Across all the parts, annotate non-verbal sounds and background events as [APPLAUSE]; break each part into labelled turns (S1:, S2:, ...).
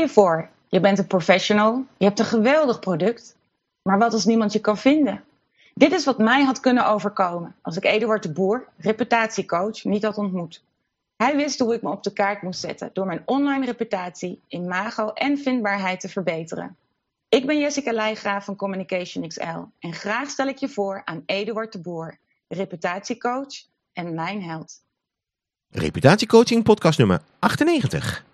S1: je voor, je bent een professional, je hebt een geweldig product, maar wat als niemand je kan vinden? Dit is wat mij had kunnen overkomen als ik Eduard de Boer, reputatiecoach, niet had ontmoet. Hij wist hoe ik me op de kaart moest zetten door mijn online reputatie, imago en vindbaarheid te verbeteren. Ik ben Jessica Leijgraaf van Communication XL en graag stel ik je voor aan Eduard de Boer, reputatiecoach en mijn held.
S2: Reputatiecoaching podcast nummer 98.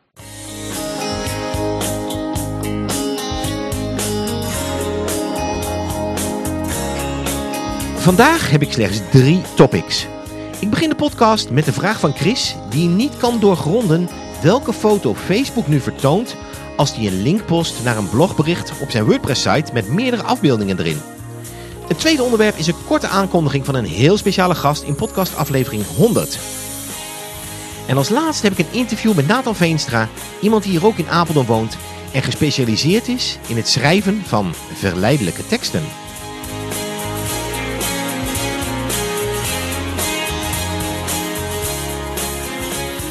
S2: Vandaag heb ik slechts drie topics. Ik begin de podcast met de vraag van Chris, die niet kan doorgronden welke foto Facebook nu vertoont als hij een link post naar een blogbericht op zijn WordPress-site met meerdere afbeeldingen erin. Het tweede onderwerp is een korte aankondiging van een heel speciale gast in podcast aflevering 100. En als laatste heb ik een interview met Nathan Veenstra, iemand die hier ook in Apeldoorn woont en gespecialiseerd is in het schrijven van verleidelijke teksten.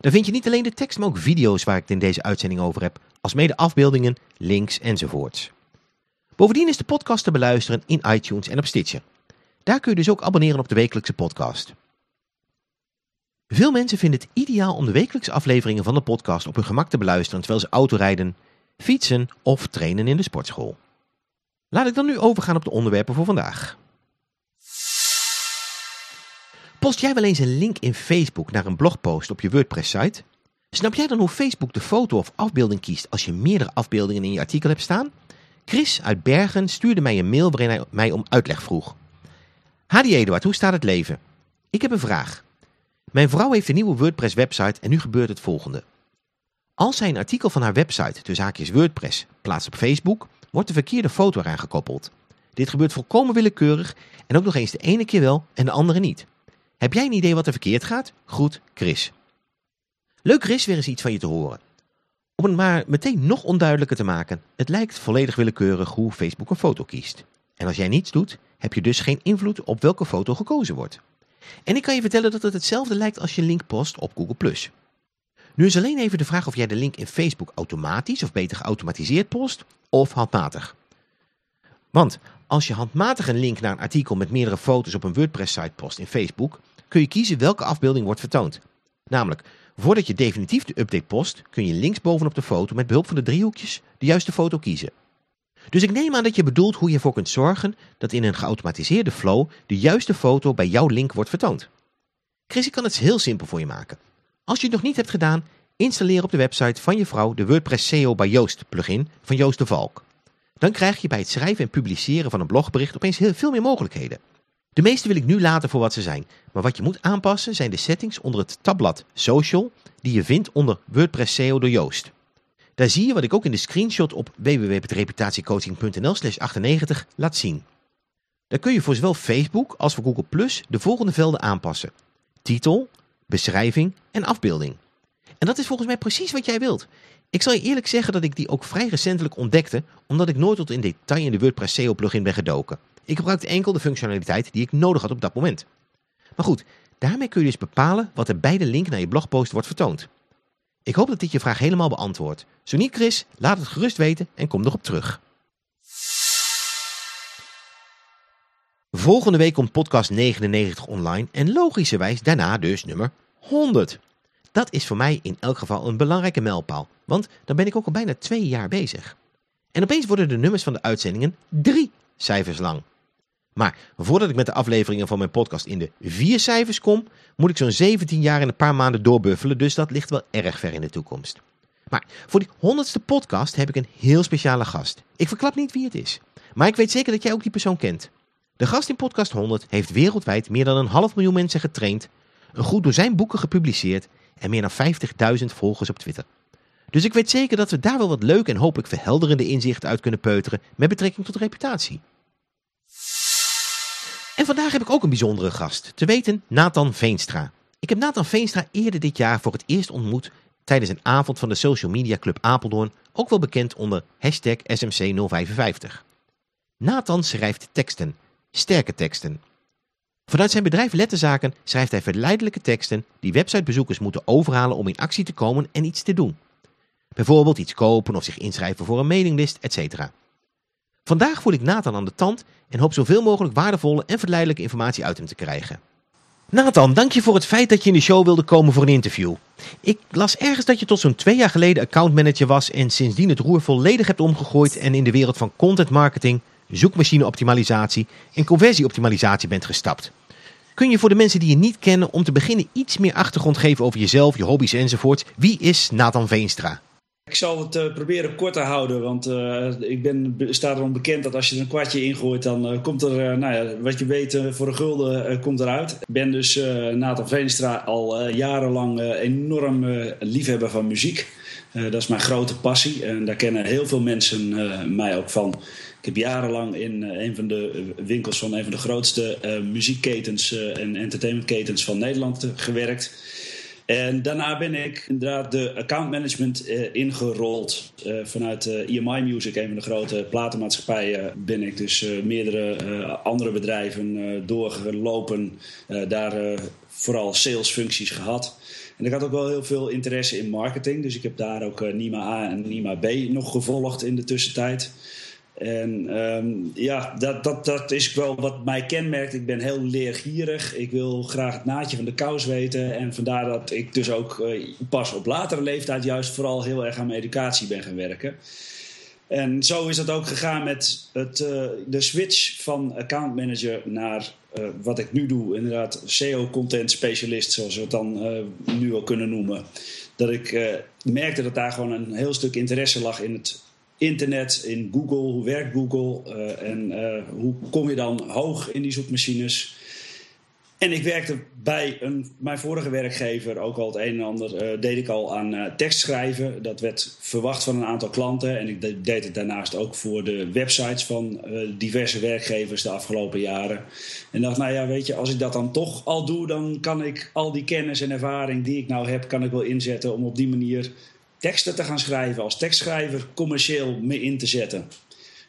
S2: Daar vind je niet alleen de tekst, maar ook video's waar ik het in deze uitzending over heb, alsmede afbeeldingen, links enzovoorts. Bovendien is de podcast te beluisteren in iTunes en op Stitcher. Daar kun je dus ook abonneren op de wekelijkse podcast. Veel mensen vinden het ideaal om de wekelijkse afleveringen van de podcast op hun gemak te beluisteren terwijl ze autorijden, fietsen of trainen in de sportschool. Laat ik dan nu overgaan op de onderwerpen voor vandaag. Post jij wel eens een link in Facebook naar een blogpost op je WordPress-site? Snap jij dan hoe Facebook de foto of afbeelding kiest als je meerdere afbeeldingen in je artikel hebt staan? Chris uit Bergen stuurde mij een mail waarin hij mij om uitleg vroeg. Hadi Eduard, hoe staat het leven? Ik heb een vraag. Mijn vrouw heeft een nieuwe WordPress website en nu gebeurt het volgende. Als zij een artikel van haar website, de zaakjes WordPress, plaatst op Facebook, wordt de verkeerde foto eraan gekoppeld. Dit gebeurt volkomen willekeurig en ook nog eens de ene keer wel en de andere niet. Heb jij een idee wat er verkeerd gaat? Groet, Chris. Leuk Chris, weer eens iets van je te horen. Om het maar meteen nog onduidelijker te maken, het lijkt volledig willekeurig hoe Facebook een foto kiest. En als jij niets doet, heb je dus geen invloed op welke foto gekozen wordt. En ik kan je vertellen dat het hetzelfde lijkt als je link post op Google+. Nu is alleen even de vraag of jij de link in Facebook automatisch of beter geautomatiseerd post of handmatig. Want als je handmatig een link naar een artikel met meerdere foto's op een WordPress-site post in Facebook, kun je kiezen welke afbeelding wordt vertoond. Namelijk, voordat je definitief de update post, kun je links bovenop de foto met behulp van de driehoekjes de juiste foto kiezen. Dus ik neem aan dat je bedoelt hoe je ervoor kunt zorgen dat in een geautomatiseerde flow de juiste foto bij jouw link wordt vertoond. Chris, ik kan het heel simpel voor je maken. Als je het nog niet hebt gedaan, installeer op de website van je vrouw de WordPress SEO bij Joost plugin van Joost de Valk. Dan krijg je bij het schrijven en publiceren van een blogbericht opeens heel veel meer mogelijkheden. De meeste wil ik nu laten voor wat ze zijn, maar wat je moet aanpassen zijn de settings onder het tabblad Social die je vindt onder WordPress SEO door Joost. Daar zie je wat ik ook in de screenshot op www.reputatiecoaching.nl slash 98 laat zien. Daar kun je voor zowel Facebook als voor Google Plus de volgende velden aanpassen. Titel, beschrijving en afbeelding. En dat is volgens mij precies wat jij wilt. Ik zal je eerlijk zeggen dat ik die ook vrij recentelijk ontdekte, omdat ik nooit tot in detail in de WordPress SEO plugin ben gedoken. Ik gebruikte enkel de functionaliteit die ik nodig had op dat moment. Maar goed, daarmee kun je dus bepalen wat er bij de link naar je blogpost wordt vertoond. Ik hoop dat dit je vraag helemaal beantwoordt. Zo niet Chris, laat het gerust weten en kom erop terug. Volgende week komt podcast 99 online en logischerwijs daarna dus nummer 100. Dat is voor mij in elk geval een belangrijke mijlpaal, want dan ben ik ook al bijna twee jaar bezig. En opeens worden de nummers van de uitzendingen drie cijfers lang. Maar voordat ik met de afleveringen van mijn podcast in de vier cijfers kom, moet ik zo'n 17 jaar en een paar maanden doorbuffelen, dus dat ligt wel erg ver in de toekomst. Maar voor die honderdste podcast heb ik een heel speciale gast. Ik verklap niet wie het is, maar ik weet zeker dat jij ook die persoon kent. De gast in podcast 100 heeft wereldwijd meer dan een half miljoen mensen getraind, een goed door zijn boeken gepubliceerd en meer dan 50.000 volgers op Twitter. Dus ik weet zeker dat we daar wel wat leuk en hopelijk verhelderende inzichten uit kunnen peuteren met betrekking tot reputatie. En vandaag heb ik ook een bijzondere gast, te weten Nathan Veenstra. Ik heb Nathan Veenstra eerder dit jaar voor het eerst ontmoet tijdens een avond van de Social Media Club Apeldoorn, ook wel bekend onder hashtag SMC055. Nathan schrijft teksten, sterke teksten. Vanuit zijn bedrijf Letterzaken schrijft hij verleidelijke teksten die websitebezoekers moeten overhalen om in actie te komen en iets te doen. Bijvoorbeeld iets kopen of zich inschrijven voor een mailinglist, etc. Vandaag voel ik Nathan aan de tand en hoop zoveel mogelijk waardevolle en verleidelijke informatie uit hem te krijgen. Nathan, dank je voor het feit dat je in de show wilde komen voor een interview. Ik las ergens dat je tot zo'n twee jaar geleden accountmanager was en sindsdien het roer volledig hebt omgegooid en in de wereld van content marketing, zoekmachine-optimalisatie en conversieoptimalisatie bent gestapt. Kun je voor de mensen die je niet kennen om te beginnen iets meer achtergrond geven over jezelf, je hobby's enzovoort? Wie is Nathan Veenstra?
S3: Ik zal het uh, proberen kort te houden, want uh, ik ben, sta erom bekend dat als je er een kwartje ingooit, dan uh, komt er, nou ja, wat je weet, voor een gulden komt eruit. Ik ben dus Nathan Veenstra al jarenlang enorm liefhebber van muziek. dat is mijn grote passie en daar kennen heel veel mensen mij ook van. Ik heb jarenlang in een van de winkels van een van de grootste muziekketens en entertainmentketens van Nederland gewerkt. En daarna ben ik inderdaad de accountmanagement uh, ingerold. Uh, vanuit uh, eh, Music, een van de grote platenmaatschappijen, ben ik dus meerdere andere bedrijven doorgelopen. daar vooral salesfuncties gehad. En ik had ook wel heel veel interesse in marketing. Dus ik heb daar ook NIMA A en NIMA B nog gevolgd in de tussentijd. En um, ja, dat, dat, dat is wel wat mij kenmerkt. Ik ben heel leergierig. Ik wil graag het naadje van de kous weten. En vandaar dat ik dus ook uh, pas op latere leeftijd juist vooral heel erg aan mijn educatie ben gaan werken. En zo is dat ook gegaan met het, uh, de switch van account manager naar uh, wat ik nu doe. Inderdaad, SEO-content specialist, zoals we het dan nu al kunnen noemen. Dat ik merkte dat daar gewoon een heel stuk interesse lag in het internet, in Google, hoe werkt Google uh, en uh, hoe kom je dan hoog in die zoekmachines. En ik werkte bij een, mijn vorige werkgever ook al het een en ander. Uh, deed ik al aan tekstschrijven. Dat werd verwacht van een aantal klanten. En ik deed het daarnaast ook voor de websites van diverse werkgevers de afgelopen jaren. En dacht, nou ja, weet je, als ik dat dan toch al doe, dan kan ik al die kennis en ervaring die ik nou heb, kan ik wel inzetten om op die manier teksten te gaan schrijven, als tekstschrijver commercieel mee in te zetten.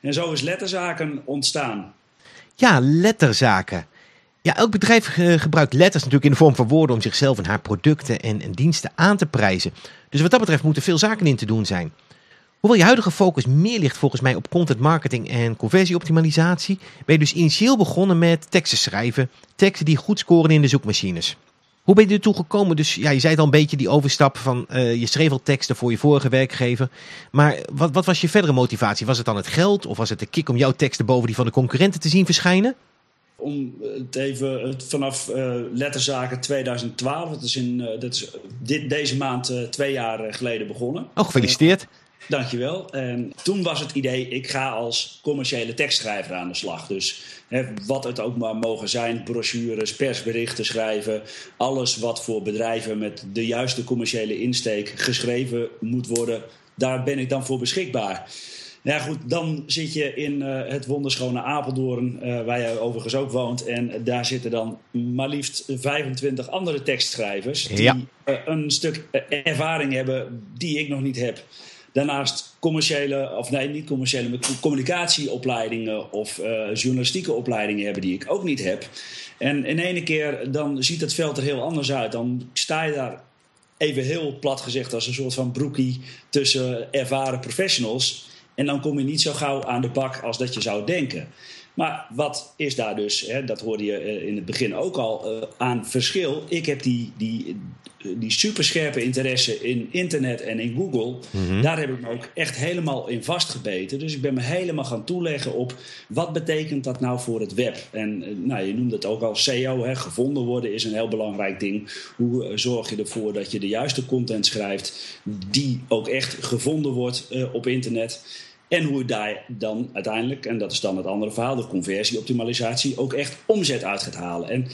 S3: En zo is letterzaken ontstaan.
S2: Ja, letterzaken. Ja, elk bedrijf eh, gebruikt letters natuurlijk in de vorm van woorden om zichzelf en haar producten en, en diensten aan te prijzen. Dus wat dat betreft moeten veel zaken in te doen zijn. Hoewel je huidige focus meer ligt volgens mij op content marketing en conversieoptimalisatie, ben je dus initieel begonnen met teksten schrijven, teksten die goed scoren in de zoekmachines. Hoe ben je ertoe gekomen? Dus ja, je zei het al een beetje, die overstap van uh, je schreef al teksten voor je vorige werkgever. Maar wat, wat was je verdere motivatie? Was het dan het geld of was het de kick om jouw teksten boven die van de concurrenten te zien verschijnen?
S3: Om het even vanaf uh, letterzaken 2012, dat is, in, uh, dat is dit, deze maand twee jaar geleden begonnen.
S2: Oh, gefeliciteerd.
S3: Dankjewel. En toen was het idee, ik ga als commerciële tekstschrijver aan de slag. Dus hè, wat het ook maar mogen zijn, brochures, persberichten schrijven. Alles wat voor bedrijven met de juiste commerciële insteek geschreven moet worden, daar ben ik dan voor beschikbaar. Ja goed, dan zit je in uh, het wonderschone Apeldoorn, uh, waar jij overigens ook woont. En daar zitten dan maar liefst 25 andere tekstschrijvers die ja. uh, een stuk ervaring hebben die ik nog niet heb. Daarnaast commerciële, of nee, niet commerciële, communicatieopleidingen of uh, journalistieke opleidingen hebben die ik ook niet heb. En in ene keer dan ziet het veld er heel anders uit. Dan sta je daar even heel plat gezegd als een soort van broekie tussen ervaren professionals. En dan kom je niet zo gauw aan de bak als dat je zou denken. Maar wat is daar dus, hè, dat hoorde je eh, in het begin ook al, uh, aan verschil. Ik heb die, die, die superscherpe interesse in internet en in Google. Mhm. Daar heb ik me ook echt helemaal in vastgebeten. Dus ik ben me helemaal gaan toeleggen op wat betekent dat nou voor het web. En eh, nou, je noemde het ook al SEO, hè, gevonden worden is een heel belangrijk ding. Hoe zorg je ervoor dat je de juiste content schrijft die ook echt gevonden wordt uh, op internet. En hoe je daar dan uiteindelijk, en dat is dan het andere verhaal, de conversieoptimalisatie, ook echt omzet uit gaat halen. En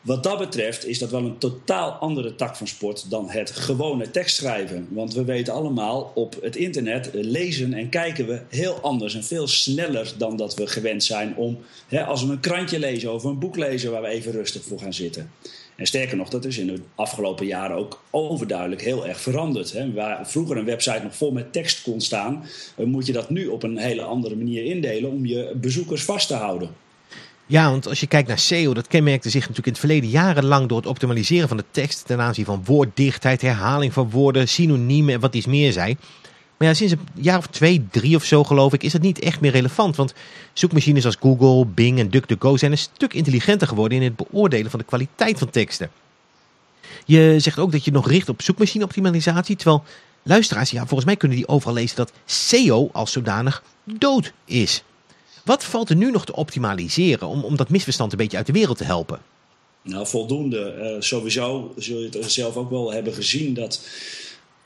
S3: wat dat betreft is dat wel een totaal andere tak van sport dan het gewone tekstschrijven. Want we weten allemaal, op het internet lezen en kijken we heel anders en veel sneller dan dat we gewend zijn om, hè, als we een krantje lezen of een boek lezen waar we even rustig voor gaan zitten. En sterker nog, dat is in de afgelopen jaren ook overduidelijk heel erg veranderd. Hè. Waar vroeger een website nog vol met tekst kon staan, eh, moet je dat nu op een hele andere manier indelen om je bezoekers vast te houden.
S2: Ja, want als je kijkt naar SEO, dat kenmerkte zich natuurlijk in het verleden jarenlang door het optimaliseren van de tekst ten aanzien van woorddichtheid, herhaling van woorden, synoniemen en wat iets meer zei. Maar ja, sinds een jaar of twee, drie of zo geloof ik, is dat niet echt meer relevant. Want zoekmachines als Google, Bing en DuckDuckGo zijn een stuk intelligenter geworden in het beoordelen van de kwaliteit van teksten. Je zegt ook dat je nog richt op zoekmachine-optimalisatie, terwijl luisteraars, ja, volgens mij kunnen die overal lezen dat SEO als zodanig dood is. Wat valt er nu nog te optimaliseren om, om dat misverstand een beetje uit de wereld te helpen?
S3: Nou, voldoende. Uh, sowieso zul je het zelf ook wel hebben gezien dat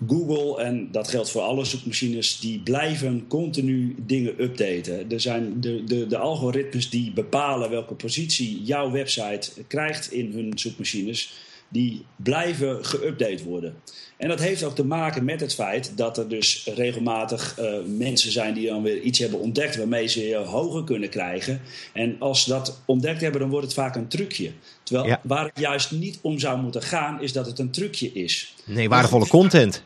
S3: Google, en dat geldt voor alle zoekmachines, die blijven continu dingen updaten. Er zijn de, de, de algoritmes die bepalen welke positie jouw website krijgt in hun zoekmachines, die blijven geüpdate worden. En dat heeft ook te maken met het feit dat er dus regelmatig uh, mensen zijn die dan weer iets hebben ontdekt waarmee ze je hoger kunnen krijgen. En als ze dat ontdekt hebben, dan wordt het vaak een trucje. Terwijl waar het juist niet om zou moeten gaan, is dat het een trucje is.
S2: Nee, waardevolle content.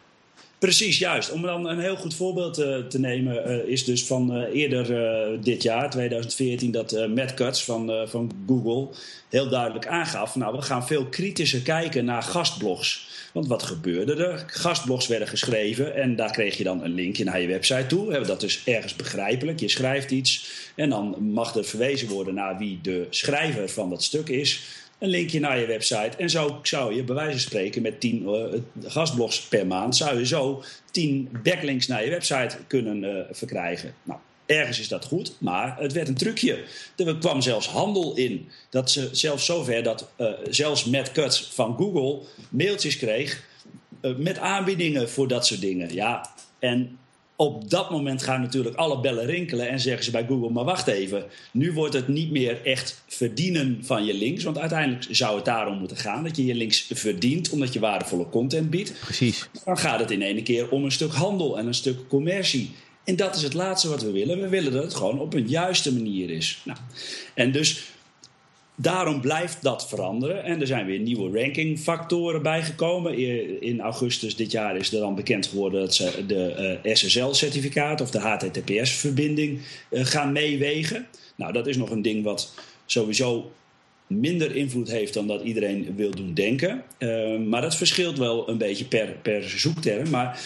S3: Precies, juist. Om dan een heel goed voorbeeld uh, te nemen, uh, is dus van uh, eerder dit jaar, 2014, dat Matt Cutts van, van Google heel duidelijk aangaf: Nou, we gaan veel kritischer kijken naar gastblogs. Want wat gebeurde er? Gastblogs werden geschreven en daar kreeg je dan een linkje naar je website toe. Dat is ergens begrijpelijk. Je schrijft iets en dan mag er verwezen worden naar wie de schrijver van dat stuk is een linkje naar je website. En zo zou je bij wijze van spreken met 10 uh, eh, gastblogs per maand... zou je zo 10 backlinks naar je website kunnen uh, verkrijgen. Nou, ergens is dat goed, maar het werd een trucje. Er kwam zelfs handel in. Dat ze zelfs zover dat uh, zelfs Matt Cutts van Google mailtjes kreeg... met aanbiedingen voor dat soort dingen. Ja, en op dat moment gaan natuurlijk alle bellen rinkelen en zeggen ze bij Google: maar wacht even, nu wordt het niet meer echt verdienen van je links. Want uiteindelijk zou het daarom moeten gaan dat je je links verdient omdat je waardevolle content biedt.
S2: Precies.
S3: Dan gaat het in één keer om een stuk handel en een stuk commercie. En dat is het laatste wat we willen. We willen dat het gewoon op een juiste manier is. Nou, en dus Daarom blijft dat veranderen. En er zijn weer nieuwe rankingfactoren bijgekomen. In augustus dit jaar is er dan bekend geworden dat ze de eh, SSL-certificaat of de HTTPS-verbinding eh, gaan meewegen. Nou, dat is nog een ding wat sowieso minder invloed heeft dan dat iedereen wil doen denken. Uh, maar dat verschilt wel een beetje per, per zoekterm. Maar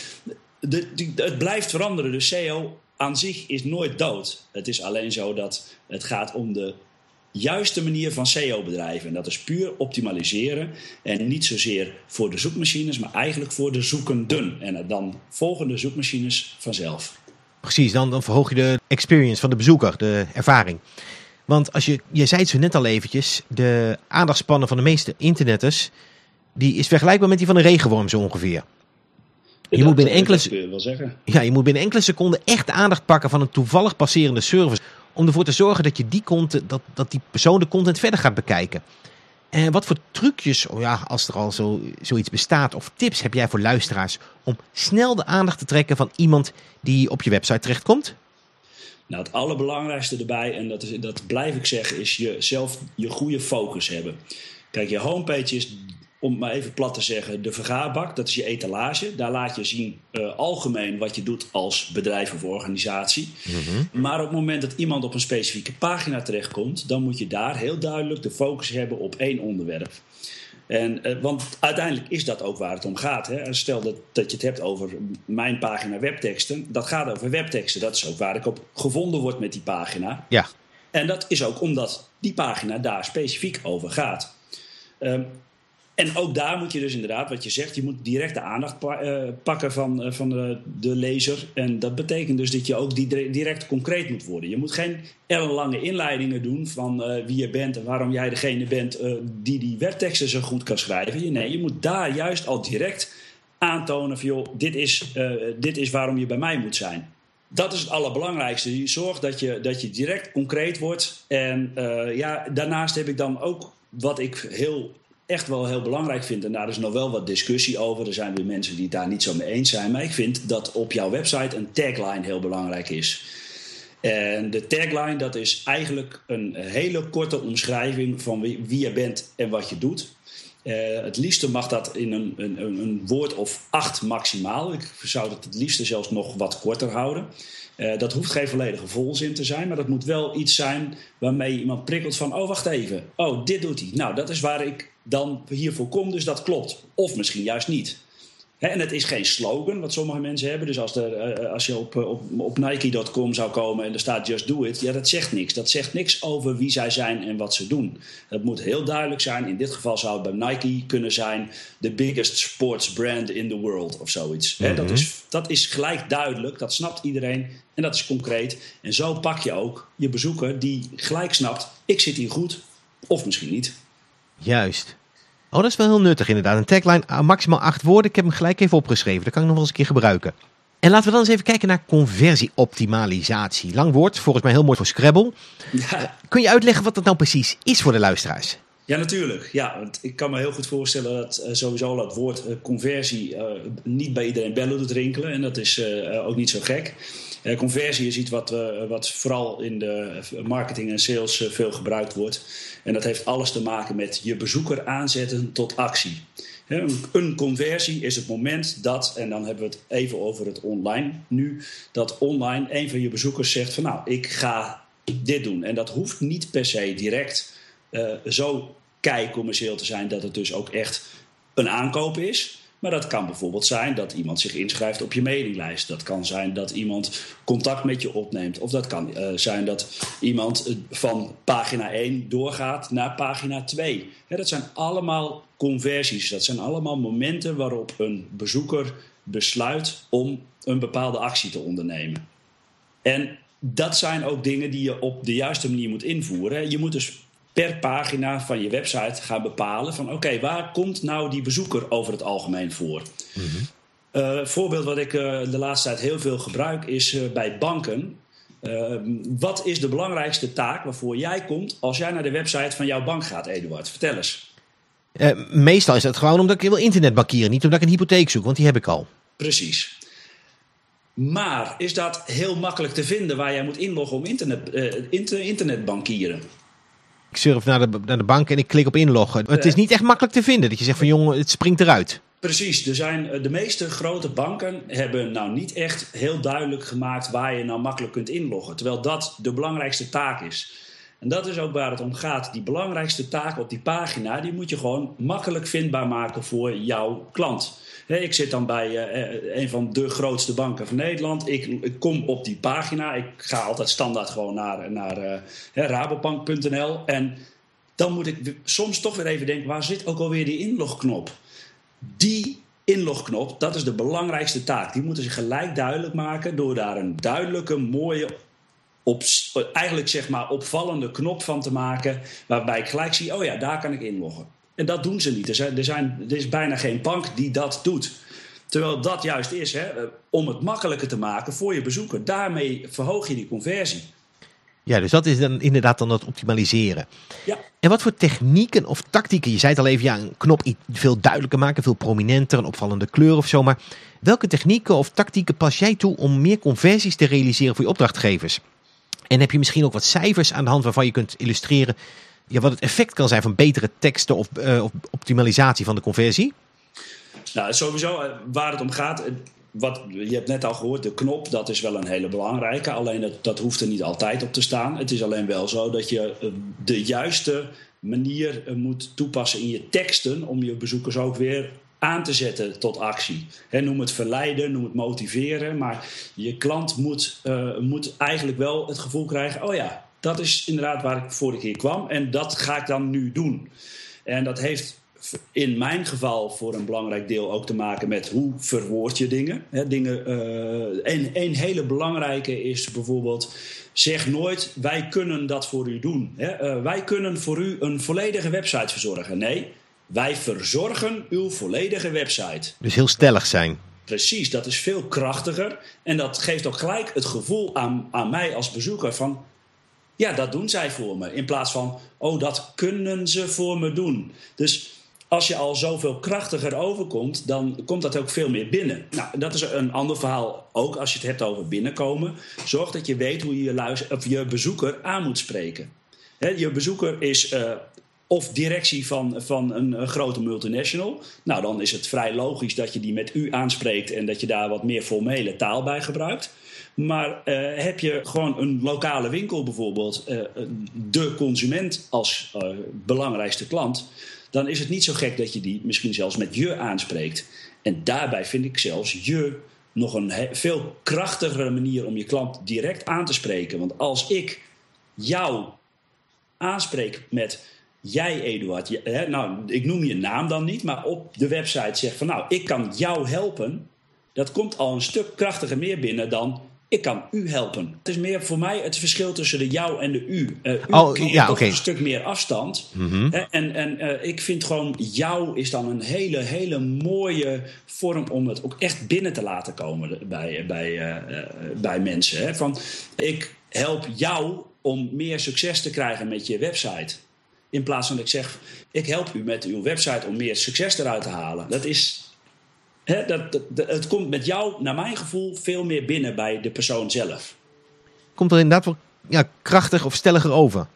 S3: de, het blijft veranderen. De SEO aan zich is nooit dood. Het is alleen zo dat het gaat om de juiste manier van SEO bedrijven. En dat is puur optimaliseren. En niet zozeer voor de zoekmachines, maar eigenlijk voor de zoekenden. En dan volgen de zoekmachines vanzelf.
S2: Precies, dan, dan verhoog je de experience van de bezoeker, de ervaring. Want als je, je zei het zo net al eventjes, de aandachtspannen van de meeste internetters, die is vergelijkbaar met die van een regenworm zo ongeveer.
S3: Je moet, binnen enkele, wel zeggen.
S2: ja, je moet binnen enkele seconden echt de aandacht pakken van een toevallig passerende service om ervoor te zorgen dat, je die, content, dat, dat die persoon de content verder gaat bekijken. En wat voor trucjes, oh ja, als er al zo, zoiets bestaat, of tips heb jij voor luisteraars om snel de aandacht te trekken van iemand die op je website terechtkomt?
S3: Nou, het allerbelangrijkste erbij, en dat, is, dat blijf ik zeggen, is jezelf je goede focus hebben. Kijk, je homepage is om maar even plat te zeggen, de vergaarbak, dat is je etalage. Daar laat je zien uh, algemeen wat je doet als bedrijf of organisatie. Mhm. Maar op het moment dat iemand op een specifieke pagina terechtkomt, dan moet je daar heel duidelijk de focus hebben op één onderwerp. En, uh, want uiteindelijk is dat ook waar het om gaat. Hè? Stel dat, dat je het hebt over mijn pagina webteksten. Dat gaat over webteksten. Dat is ook waar ik op gevonden word met die pagina.
S2: Ja.
S3: En dat is ook omdat die pagina daar specifiek over gaat. Um, en ook daar moet je dus inderdaad, wat je zegt, je moet direct de aandacht eh, pakken van, uh, van de, de, lezer. En dat betekent dus dat je ook die direct concreet moet worden. Je moet geen ellenlange inleidingen doen van uh, wie je bent en waarom jij degene bent die die webteksten zo goed kan schrijven. Nee, je moet daar juist al direct aantonen van joh, dit is, dit is waarom je bij mij moet zijn. Dat is het allerbelangrijkste. Zorg dat je, dat je direct concreet wordt. En ja, daarnaast heb ik dan ook wat ik heel, echt wel heel belangrijk vind. En daar is nog wel wat discussie over. Er zijn weer mensen die het daar niet zo mee eens zijn. Maar ik vind dat op jouw website een tagline heel belangrijk is. En de tagline, dat is eigenlijk een hele korte omschrijving van wie, wie je bent en wat je doet. Uh, het liefste mag dat in een, een, een, woord of acht maximaal. Ik zou het het liefste zelfs nog wat korter houden. Uh, dat hoeft geen volledige volzin te zijn, maar dat moet wel iets zijn waarmee iemand prikkelt van: oh, wacht even. Oh, dit doet hij. Nou, dat is waar ik dan hiervoor kom, dus dat klopt. Of misschien juist niet en het is geen slogan, wat sommige mensen hebben. Dus als, er, eh, als je op, op, op Nike.com zou komen en er staat Just Do It, ja, dat zegt niks. Dat zegt niks over wie zij zijn en wat ze doen. Het moet heel duidelijk zijn. In dit geval zou het bij Nike kunnen zijn: the biggest sports brand in the world of zoiets. dat, mhm. is, dat is gelijk duidelijk, dat snapt iedereen en dat is concreet. En zo pak je ook je bezoeker die gelijk snapt: ik zit hier goed of misschien niet.
S2: Juist. Oh, dat is wel heel nuttig inderdaad. Een tagline, ah, maximaal acht woorden. Ik heb hem gelijk even opgeschreven. Dat kan ik nog wel eens een keer gebruiken. En laten we dan eens even kijken naar conversieoptimalisatie. Lang woord, volgens mij heel mooi voor Scrabble. [LAUGHS] Ja. Kun je uitleggen wat dat nou precies is voor de luisteraars?
S3: Ja, natuurlijk. Ja, want ik kan me heel goed voorstellen dat uh, sowieso dat woord uh, conversie uh, niet bij iedereen bellen doet rinkelen. En dat is ook niet zo gek. Conversie is iets wat, wat vooral in de marketing en sales veel gebruikt wordt. En dat heeft alles te maken met je bezoeker aanzetten tot actie. Een conversie is het moment dat, en dan hebben we het even over het online nu, dat online een van je bezoekers zegt van nou, ik ga dit doen. En dat hoeft niet per se direct uh, zo kei commercieel te zijn dat het dus ook echt een aankoop is. Maar dat kan bijvoorbeeld zijn dat iemand zich inschrijft op je mailinglijst. Dat kan zijn dat iemand contact met je opneemt. Of dat kan uh, zijn dat iemand uh, van pagina 1 doorgaat naar pagina 2. Ja, dat zijn allemaal conversies. Dat zijn allemaal momenten waarop een bezoeker besluit om een bepaalde actie te ondernemen. En dat zijn ook dingen die je op de juiste manier moet invoeren. Je moet dus per pagina van je website gaan bepalen van oké, waar komt nou die bezoeker over het algemeen voor? Mm voorbeeld wat ik uh, de laatste tijd heel veel gebruik is uh, bij banken. wat is de belangrijkste taak waarvoor jij komt als jij naar de website van jouw bank gaat, Eduard? Vertel eens.
S2: meestal is het gewoon omdat ik wil internetbankieren, niet omdat ik een hypotheek zoek, want die heb ik al.
S3: Precies. Maar is dat heel makkelijk te vinden waar jij moet inloggen om internet, internetbankieren?
S2: Ik surf naar de, naar de bank en ik klik op inloggen. Het is niet echt makkelijk te vinden. Dat je zegt van jongen, het springt eruit.
S3: Precies, er zijn, eh, de meeste grote banken hebben nou niet echt heel duidelijk gemaakt waar je nou makkelijk kunt inloggen. Terwijl dat de belangrijkste taak is. En dat is ook waar het om gaat. Die belangrijkste taak op die pagina, die moet je gewoon makkelijk vindbaar maken voor jouw klant. Ik zit dan bij uh, een van de grootste banken van Nederland. Ik, kom op die pagina. Ik ga altijd standaard gewoon naar, naar uh, rabobank.nl. En dan moet ik soms toch weer even denken: waar zit ook alweer die inlogknop? Die inlogknop, dat is de belangrijkste taak. Die moeten ze gelijk duidelijk maken door daar een duidelijke, mooie eigenlijk zeg maar opvallende knop van te maken. Waarbij ik gelijk zie, oh ja, daar kan ik inloggen. En dat doen ze niet. Er, zijn, er, zijn, er is bijna geen bank die dat doet. Terwijl dat juist is, hè, eh, om het makkelijker te maken voor je bezoeker. Daarmee verhoog je die conversie.
S2: Ja, dus dat is dan inderdaad dan het optimaliseren.
S3: Ja.
S2: En wat voor technieken of tactieken, je zei het al even, ja, een knop veel duidelijker maken, veel prominenter, een opvallende kleur of zo. Maar welke technieken of tactieken pas jij toe om meer conversies te realiseren voor je opdrachtgevers? En heb je misschien ook wat cijfers aan de hand waarvan je kunt illustreren ja, wat het effect kan zijn van betere teksten of, uh, of optimalisatie van de conversie?
S3: Nou, sowieso eh, waar het om gaat. Eh, wat, je hebt net al gehoord, de knop, dat is wel een hele belangrijke. Alleen dat, dat hoeft er niet altijd op te staan. Het is alleen wel zo dat je de juiste manier moet toepassen in je teksten om je bezoekers ook weer aan te zetten tot actie. noem het verleiden, noem het motiveren. Maar je klant moet, moet eigenlijk wel het gevoel krijgen: oh ja, dat is inderdaad waar ik vorige keer kwam en dat ga ik dan nu doen. En dat heeft in mijn geval voor een belangrijk deel ook te maken met hoe verwoord je dingen. dingen uh, een, een hele belangrijke is bijvoorbeeld. Zeg nooit, wij kunnen dat voor u doen. Uh, wij kunnen voor u een volledige website verzorgen. Nee, wij verzorgen uw volledige website.
S2: Dus heel stellig zijn.
S3: precies, dat is veel krachtiger. En dat geeft ook gelijk het gevoel aan, aan mij als bezoeker van... Ja, dat doen zij voor me. In plaats van, oh, dat kunnen ze voor me doen. Dus als je al zoveel krachtiger overkomt, dan komt dat ook veel meer binnen. Nou, dat is een ander verhaal ook als je het hebt over binnenkomen. Zorg dat je weet hoe je je, luister, of je bezoeker aan moet spreken. je bezoeker is uh, of directie van, van een, grote multinational. Nou, dan is het vrij logisch dat je die met u aanspreekt en dat je daar wat meer formele taal bij gebruikt. Maar uh, heb je gewoon een lokale winkel bijvoorbeeld, uh, de consument als belangrijkste klant dan is het niet zo gek dat je die misschien zelfs met je aanspreekt. En daarbij vind ik zelfs je nog een veel krachtigere manier om je klant direct aan te spreken. Want als ik jou aanspreek met jij, Eduard, hè, nou, ik noem je naam dan niet, maar op de website zeg van nou, ik kan jou helpen. Dat komt al een stuk krachtiger meer binnen dan ik kan u helpen. Het is meer voor mij het verschil tussen de jou en de u. Uh, u
S2: oh, ja, oké.
S3: een stuk meer afstand.
S2: Mhm.
S3: En, en uh, ik vind gewoon jou is dan een hele, hele mooie vorm om het ook echt binnen te laten komen bij, bij, uh, bij mensen. Hè? Van, ik help jou om meer succes te krijgen met je website. In plaats van dat ik zeg, ik help u met uw website om meer succes eruit te halen. Dat is dat, het komt met jou, naar mijn gevoel, veel meer binnen bij de persoon zelf.
S2: Komt er inderdaad wel ja, krachtig of stelliger over?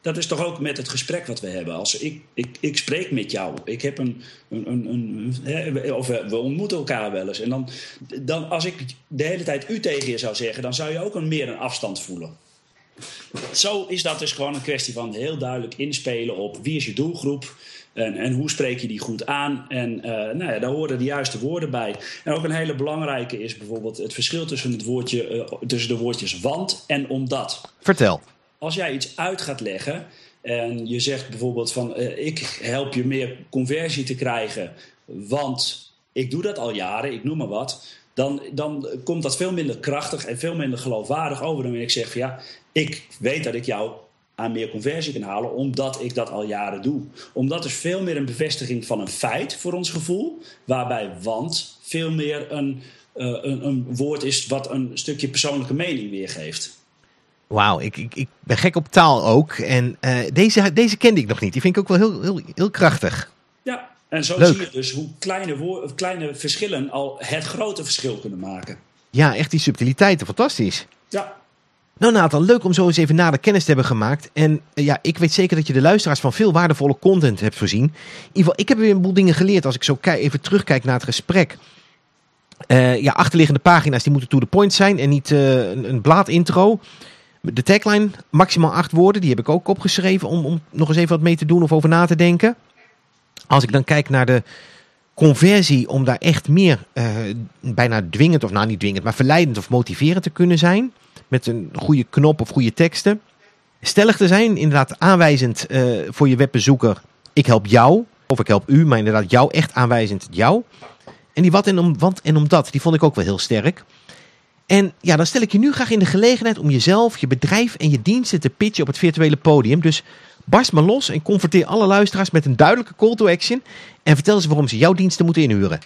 S3: Dat is toch ook met het gesprek wat we hebben. Als ik, ik, ik spreek met jou. Ik heb een. een, een, een of we, ontmoeten elkaar wel eens. En dan, dan, als ik de hele tijd u tegen je zou zeggen, dan zou je ook een, meer een afstand voelen. Zo is dat dus gewoon een kwestie van heel duidelijk inspelen op wie is je doelgroep. En, en hoe spreek je die goed aan? En uh, nou ja, daar horen de juiste woorden bij. En ook een hele belangrijke is bijvoorbeeld het verschil tussen, het woordje, uh, tussen de woordjes want en omdat.
S2: Vertel.
S3: Als jij iets uit gaat leggen en je zegt bijvoorbeeld van uh, ik help je meer conversie te krijgen, want ik doe dat al jaren, ik noem maar wat. Dan, dan komt dat veel minder krachtig en veel minder geloofwaardig over dan wanneer ik zeg van ja, ik weet dat ik jou aan meer conversie kan halen, omdat ik dat al jaren doe. Omdat is veel meer een bevestiging van een feit voor ons gevoel, waarbij want veel meer een, uh, een, een, woord is wat een stukje persoonlijke mening weergeeft.
S2: Wauw, ik, ik, ik ben gek op taal ook. En uh, deze, deze kende ik nog niet. Die vind ik ook wel heel, heel, heel krachtig.
S3: Ja, en zo zie je dus hoe kleine, woord, kleine verschillen al het grote verschil kunnen maken.
S2: Ja, echt die subtiliteiten, fantastisch.
S3: Ja,
S2: nou Nathan, leuk om zo eens even nader kennis te hebben gemaakt. En eh, ja, ik weet zeker dat je de luisteraars van veel waardevolle content hebt voorzien. In ieder geval, ik heb weer een boel dingen geleerd als ik zo even terugkijk naar het gesprek. Uh, ja, achterliggende pagina's die moeten to the point zijn en niet uh, een, een blaadintro. De tagline, maximaal acht woorden, die heb ik ook opgeschreven om, om nog eens even wat mee te doen of over na te denken. Als ik dan kijk naar de conversie om daar echt meer bijna dwingend, of nou niet dwingend, maar verleidend of motiverend te kunnen zijn met een goede knop of goede teksten. Stellig te zijn, inderdaad aanwijzend uh, voor je webbezoeker. Ik help jou, of ik help u, maar inderdaad jou echt aanwijzend jou. En die wat en om, want en omdat, die vond ik ook wel heel sterk. En ja, dan stel ik je nu graag in de gelegenheid om jezelf, je bedrijf en je diensten te pitchen op het virtuele podium. Dus barst maar los en converteer alle luisteraars met een duidelijke call to action. En vertel ze waarom ze jouw diensten moeten inhuren.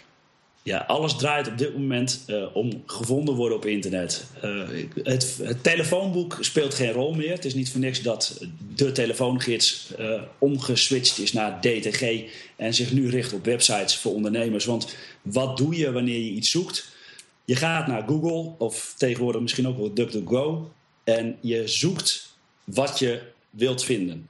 S3: Ja, alles draait op dit moment uh, om gevonden worden op internet. Uh, het, het, telefoonboek speelt geen rol meer. Het is niet voor niks dat de telefoongids uh, omgeswitcht is naar DTG en zich nu richt op websites voor ondernemers. Want wat doe je wanneer je iets zoekt? Je gaat naar Google of tegenwoordig misschien ook wel DuckDuckGo en je zoekt wat je wilt vinden.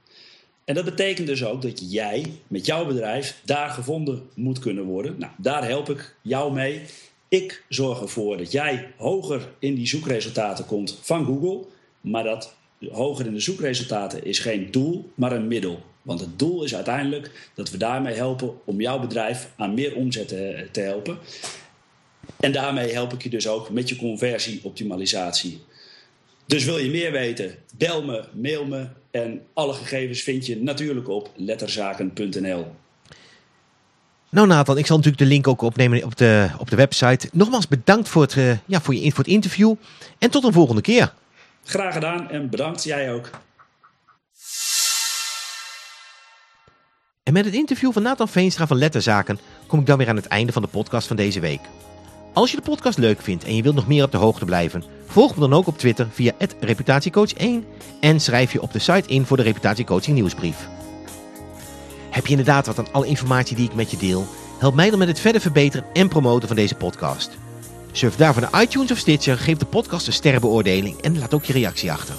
S3: En dat betekent dus ook dat jij met jouw bedrijf daar gevonden moet kunnen worden. Nou, daar help ik jou mee. Ik zorg ervoor dat jij hoger in die zoekresultaten komt van Google. Maar dat hoger in de zoekresultaten is geen doel, maar een middel. Want het doel is uiteindelijk dat we daarmee helpen om jouw bedrijf aan meer omzet te, te helpen. En daarmee help ik je dus ook met je conversieoptimalisatie. Dus wil je meer weten? Bel me, mail me en alle gegevens vind je natuurlijk op letterzaken.nl.
S2: Nou Nathan, ik zal natuurlijk de link ook opnemen op de, op de website. Nogmaals bedankt voor het, uh, ja, voor, je, voor het interview en tot een volgende keer.
S3: Graag gedaan en bedankt jij ook.
S2: En met het interview van Nathan Veenstra van Letterzaken kom ik dan weer aan het einde van de podcast van deze week. Als je de podcast leuk vindt en je wilt nog meer op de hoogte blijven, volg me dan ook op Twitter via reputatiecoach1 en schrijf je op de site in voor de reputatiecoaching nieuwsbrief. Heb je inderdaad wat aan alle informatie die ik met je deel? Help mij dan met het verder verbeteren en promoten van deze podcast. Surf daarvoor naar iTunes of Stitcher, geef de podcast een sterrenbeoordeling en laat ook je reactie achter.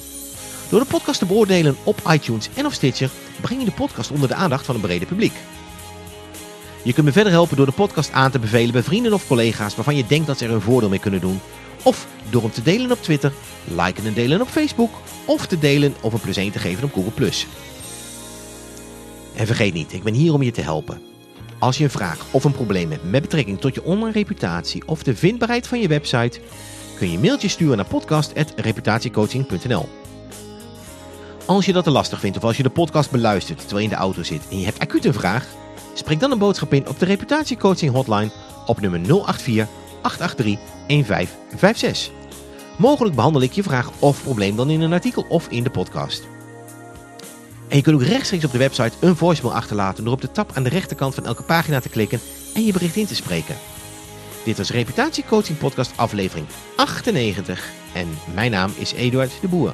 S2: Door de podcast te beoordelen op iTunes en of Stitcher breng je de podcast onder de aandacht van een brede publiek. Je kunt me verder helpen door de podcast aan te bevelen bij vrienden of collega's waarvan je denkt dat ze er een voordeel mee kunnen doen. Of door hem te delen op Twitter, liken en delen op Facebook of te delen of een plus 1 te geven op Google+. En vergeet niet, ik ben hier om je te helpen. Als je een vraag of een probleem hebt met betrekking tot je online reputatie of de vindbaarheid van je website, kun je een mailtje sturen naar podcast.reputatiecoaching.nl. Als je dat te lastig vindt of als je de podcast beluistert terwijl je in de auto zit en je hebt acuut een vraag, spreek dan een boodschap in op de reputatiecoaching hotline op nummer 084 883 1556. Mogelijk behandel ik je vraag of probleem dan in een artikel of in de podcast. En je kunt ook rechtstreeks op de website een voicemail achterlaten door op de tab aan de rechterkant van elke pagina te klikken en je bericht in te spreken. Dit was Reputatiecoaching Podcast aflevering 98 en mijn naam is Eduard de Boer.